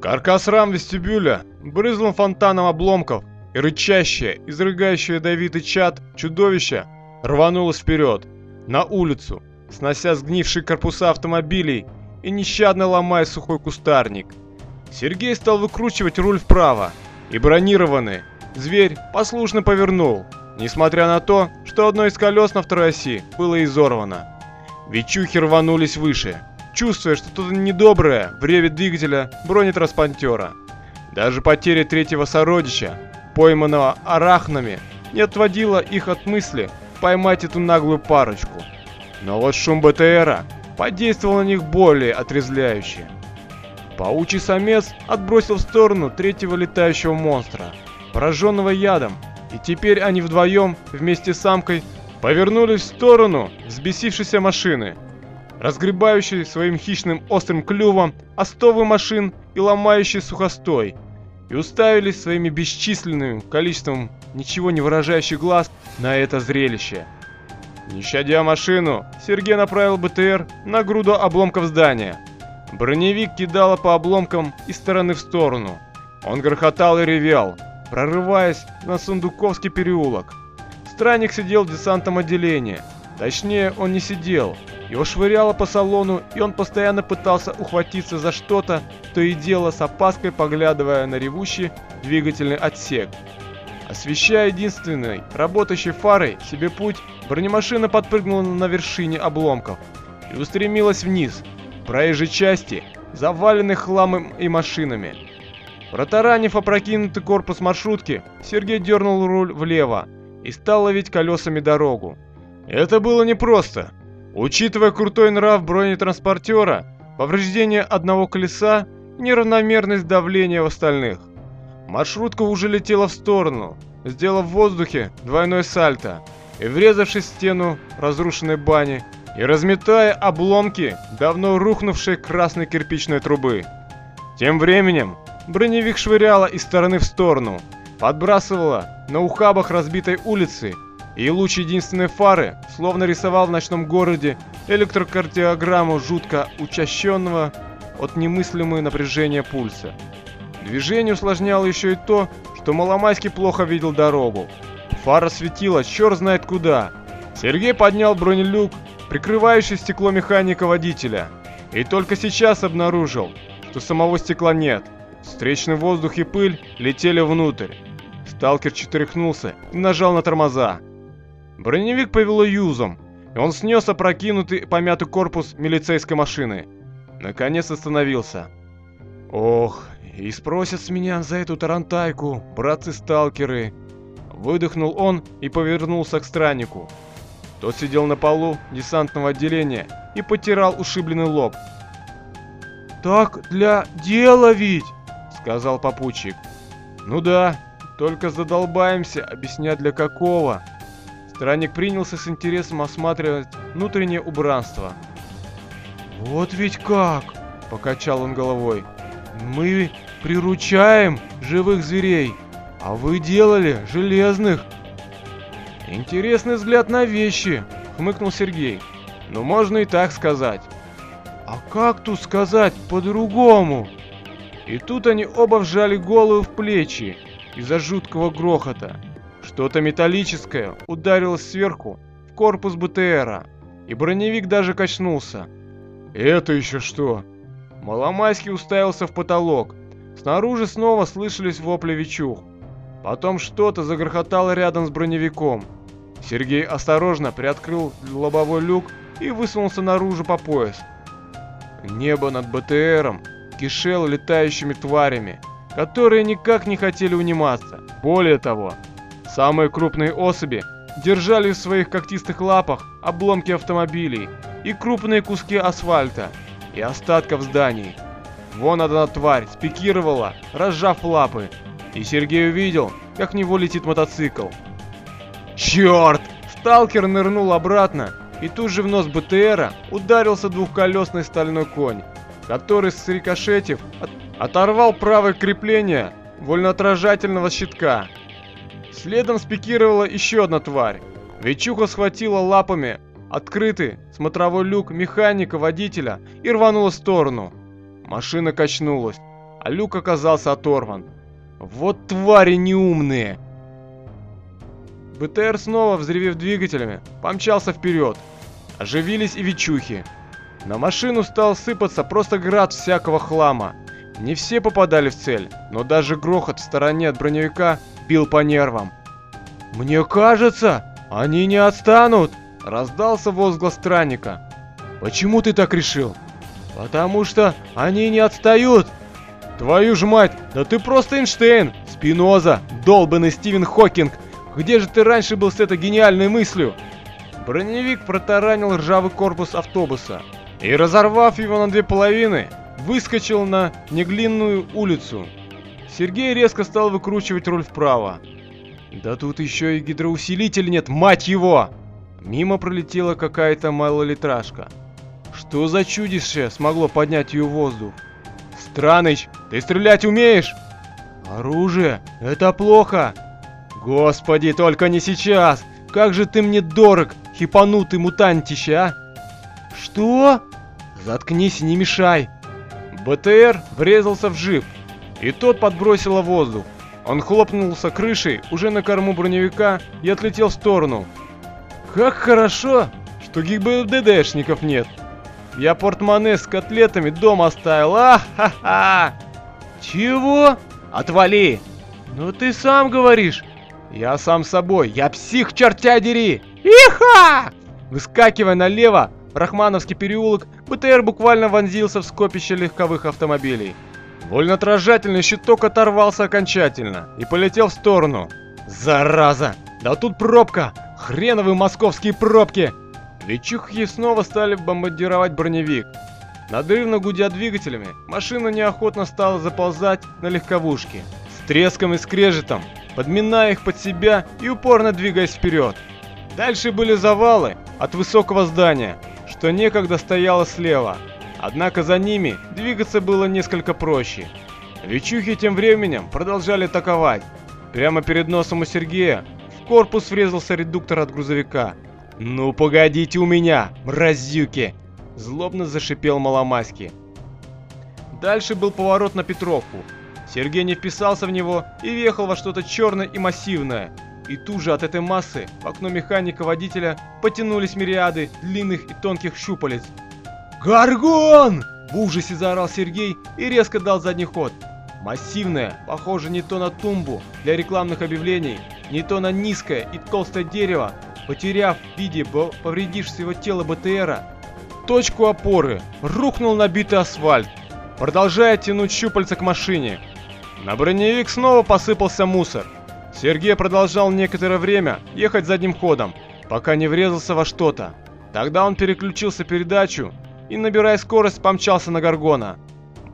Каркас рам вестибюля брызнул фонтаном обломков, и рычащее, изрыгающее ядовитый чад чудовище рванулось вперед, на улицу, снося сгнившие корпуса автомобилей и нещадно ломая сухой кустарник. Сергей стал выкручивать руль вправо, и бронированный зверь послушно повернул, несмотря на то, что одно из колес на второй оси было изорвано. Вичухи рванулись выше, чувствуя что-то недоброе в реве двигателя бронетранспортера. Даже потеря третьего сородича, пойманного арахнами, не отводила их от мысли поймать эту наглую парочку. Но вот шум БТРа подействовал на них более отрезвляюще. Паучий самец отбросил в сторону третьего летающего монстра, пораженного ядом, и теперь они вдвоем вместе с самкой повернулись в сторону взбесившейся машины, разгребающей своим хищным острым клювом остовы машин и ломающей сухостой, и уставились своими бесчисленным количеством ничего не выражающих глаз на это зрелище. Не щадя машину, Сергей направил БТР на груду обломков здания. Броневик кидало по обломкам из стороны в сторону. Он грохотал и ревел, прорываясь на Сундуковский переулок. Странник сидел в десантном отделении. Точнее, он не сидел. Его швыряло по салону, и он постоянно пытался ухватиться за что-то, то и дело с опаской поглядывая на ревущий двигательный отсек. Освещая единственной работающей фарой себе путь, бронемашина подпрыгнула на вершине обломков и устремилась вниз, проезжей части, заваленной хламом и машинами. Протаранив опрокинутый корпус маршрутки, Сергей дернул руль влево и стал ловить колесами дорогу. Это было непросто. Учитывая крутой нрав бронетранспортера, повреждение одного колеса и неравномерность давления в остальных. Маршрутка уже летела в сторону, сделав в воздухе двойной сальто и врезавшись в стену разрушенной бани и разметая обломки давно рухнувшей красной кирпичной трубы. Тем временем броневик швыряла из стороны в сторону, подбрасывала на ухабах разбитой улицы, и луч единственной фары словно рисовал в ночном городе электрокардиограмму жутко учащенного от немыслимого напряжения пульса. Движение усложняло еще и то, что Маломайский плохо видел дорогу. Фара светила черт знает куда. Сергей поднял бронелюк прикрывающий стекло механика водителя, и только сейчас обнаружил, что самого стекла нет. Встречный воздух и пыль летели внутрь. Сталкер четырехнулся и нажал на тормоза. Броневик повело юзом, и он снес опрокинутый помятый корпус милицейской машины. Наконец остановился. Ох, и спросят с меня за эту тарантайку, братцы-сталкеры. Выдохнул он и повернулся к страннику. Тот сидел на полу десантного отделения и потирал ушибленный лоб. «Так для дела ведь!» — сказал попутчик. «Ну да, только задолбаемся объяснять для какого». Странник принялся с интересом осматривать внутреннее убранство. «Вот ведь как!» — покачал он головой. «Мы приручаем живых зверей, а вы делали железных!» «Интересный взгляд на вещи», — хмыкнул Сергей. «Ну, можно и так сказать». «А как тут сказать по-другому?» И тут они оба вжали головы в плечи из-за жуткого грохота. Что-то металлическое ударилось сверху в корпус БТРа, и броневик даже качнулся. «Это еще что?» Маломайский уставился в потолок. Снаружи снова слышались вопли Вичух. Потом что-то загрохотало рядом с броневиком. Сергей осторожно приоткрыл лобовой люк и высунулся наружу по пояс. Небо над БТРом кишело летающими тварями, которые никак не хотели униматься. Более того, самые крупные особи держали в своих когтистых лапах обломки автомобилей и крупные куски асфальта и остатков зданий. Вон одна тварь спикировала, разжав лапы, и Сергей увидел, как в него летит мотоцикл. Черт! Сталкер нырнул обратно, и тут же в нос БТРа ударился двухколесный стальной конь, который, срикошетив, от оторвал правое крепление вольноотражательного щитка. Следом спикировала еще одна тварь. Вечуха схватила лапами открытый смотровой люк механика-водителя и рванула в сторону. Машина качнулась, а люк оказался оторван. Вот твари неумные! БТР снова, взревев двигателями, помчался вперед. Оживились и вечухи. На машину стал сыпаться просто град всякого хлама. Не все попадали в цель, но даже грохот в стороне от броневика бил по нервам. «Мне кажется, они не отстанут!» – раздался возглас странника. «Почему ты так решил?» «Потому что они не отстают!» «Твою ж мать, да ты просто Эйнштейн! Спиноза, долбанный Стивен Хокинг! Где же ты раньше был с этой гениальной мыслью?» Броневик протаранил ржавый корпус автобуса и, разорвав его на две половины, выскочил на неглинную улицу. Сергей резко стал выкручивать руль вправо. Да тут еще и гидроусилитель нет, мать его! Мимо пролетела какая-то малолитражка. Что за чудище смогло поднять ее в воздух? Страныч, ты стрелять умеешь? Оружие? Это плохо. Господи, только не сейчас! Как же ты мне дорог, хипанутый мутантище, а? Что? Заткнись и не мешай. БТР врезался в джип, и тот подбросило воздух. Он хлопнулся крышей уже на корму броневика и отлетел в сторону. Как хорошо, что ГИБДДшников нет. Я портмоне с котлетами дома оставил, а-ха-ха! Чего? Отвали! Ну ты сам говоришь. Я сам собой, я псих, чертя дери! Иха! Выскакивая налево, Рахмановский переулок, БТР буквально вонзился в скопище легковых автомобилей. Вольноотражательный щиток оторвался окончательно и полетел в сторону. Зараза! Да тут пробка! Хреновые московские пробки! Вечухи снова стали бомбардировать броневик. Надрывно гудя двигателями, машина неохотно стала заползать на легковушки. С треском и скрежетом, подминая их под себя и упорно двигаясь вперед. Дальше были завалы от высокого здания, что некогда стояло слева. Однако за ними двигаться было несколько проще. Вечухи тем временем продолжали атаковать. Прямо перед носом у Сергея в корпус врезался редуктор от грузовика. «Ну погодите у меня, мразюки!» Злобно зашипел Маломаски. Дальше был поворот на Петровку. Сергей не вписался в него и въехал во что-то черное и массивное. И тут же от этой массы в окно механика-водителя потянулись мириады длинных и тонких щупалец. «Гаргон!» – в ужасе заорал Сергей и резко дал задний ход. Массивное, похоже не то на тумбу для рекламных объявлений, не то на низкое и толстое дерево, потеряв в виде повредившего тела БТРа, точку опоры, рухнул на битый асфальт, продолжая тянуть щупальца к машине. На броневик снова посыпался мусор. Сергей продолжал некоторое время ехать задним ходом, пока не врезался во что-то. Тогда он переключился передачу и, набирая скорость, помчался на Гаргона.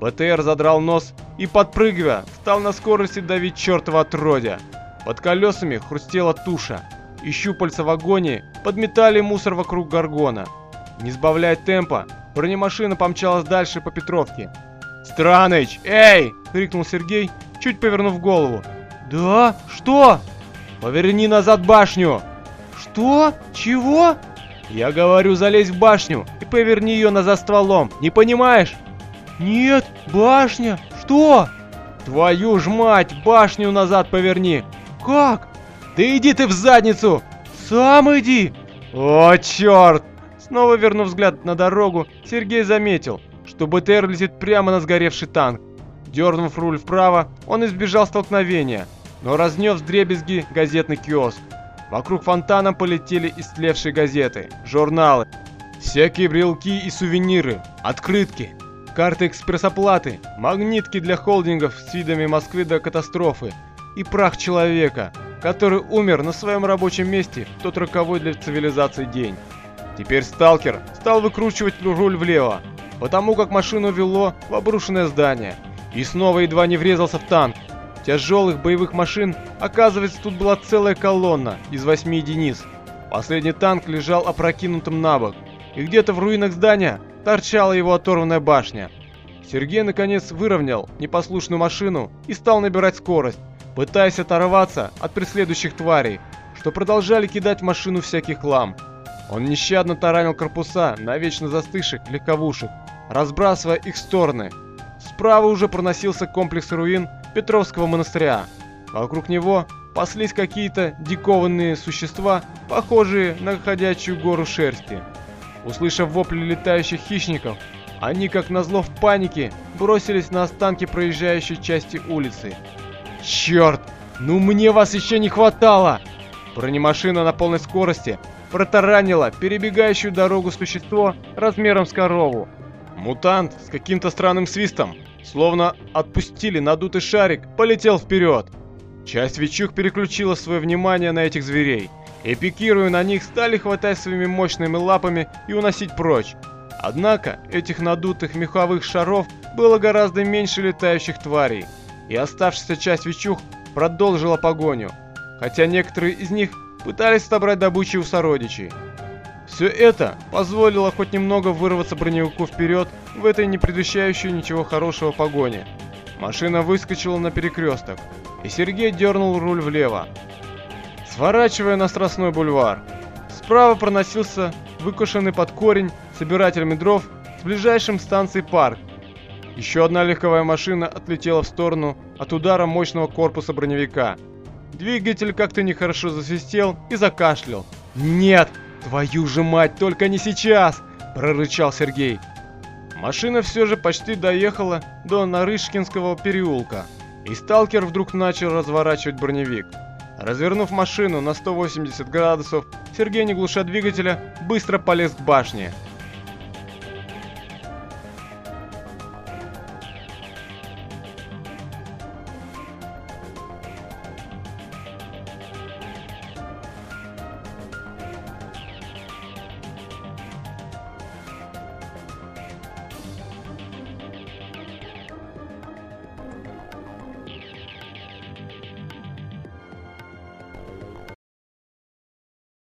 БТР задрал нос и, подпрыгивая, стал на скорости давить чертова отродя. Под колесами хрустела туша, и щупальца в агонии подметали мусор вокруг Гаргона. Не сбавляя темпа, бронемашина помчалась дальше по Петровке. «Страныч, эй!» — крикнул Сергей, чуть повернув голову. «Да? Что?» «Поверни назад башню!» «Что? Чего?» «Я говорю, залезь в башню и поверни ее назад стволом, не понимаешь?» «Нет, башня! Что?» «Твою ж мать, башню назад поверни!» «Как?» «Да иди ты в задницу!» «Сам иди!» «О, черт!» Снова вернув взгляд на дорогу, Сергей заметил, что БТР летит прямо на сгоревший танк. Дернув руль вправо, он избежал столкновения, но разнес дребезги газетный киоск. Вокруг фонтана полетели истлевшие газеты, журналы, всякие брелки и сувениры, открытки, карты экспресс-оплаты, магнитки для холдингов с видами Москвы до катастрофы и прах человека, который умер на своем рабочем месте в тот роковой для цивилизации день. Теперь сталкер стал выкручивать руль влево, потому как машину вело в обрушенное здание – и снова едва не врезался в танк. Тяжелых боевых машин, оказывается, тут была целая колонна из восьми единиц. Последний танк лежал опрокинутым на бок, и где-то в руинах здания торчала его оторванная башня. Сергей наконец выровнял непослушную машину и стал набирать скорость, пытаясь оторваться от преследующих тварей, что продолжали кидать в машину всякий хлам. Он нещадно таранил корпуса на вечно застывших легковушек, разбрасывая их в стороны, Справа уже проносился комплекс руин Петровского монастыря. Вокруг него паслись какие-то дикованные существа, похожие на ходячую гору шерсти. Услышав вопли летающих хищников, они, как назло в панике, бросились на останки проезжающей части улицы. «Черт! Ну мне вас еще не хватало!» Бронемашина на полной скорости протаранила перебегающую дорогу существо размером с корову. Мутант с каким-то странным свистом, словно отпустили надутый шарик, полетел вперед. Часть Вичух переключила свое внимание на этих зверей, и пикируя на них, стали хватать своими мощными лапами и уносить прочь. Однако этих надутых меховых шаров было гораздо меньше летающих тварей, и оставшаяся часть Вичух продолжила погоню, хотя некоторые из них пытались отобрать добычу у сородичей. Все это позволило хоть немного вырваться броневику вперед в этой не предвещающей ничего хорошего погоне. Машина выскочила на перекресток, и Сергей дернул руль влево, сворачивая на Страстной бульвар. Справа проносился выкушенный под корень собиратель дров с ближайшим станцией парк. Еще одна легковая машина отлетела в сторону от удара мощного корпуса броневика. Двигатель как-то нехорошо засвистел и закашлял. «Нет! Твою же мать, только не сейчас!» – прорычал Сергей. Машина все же почти доехала до Нарышкинского переулка, и сталкер вдруг начал разворачивать броневик. Развернув машину на 180 градусов, Сергей, не глуша двигателя, быстро полез к башне.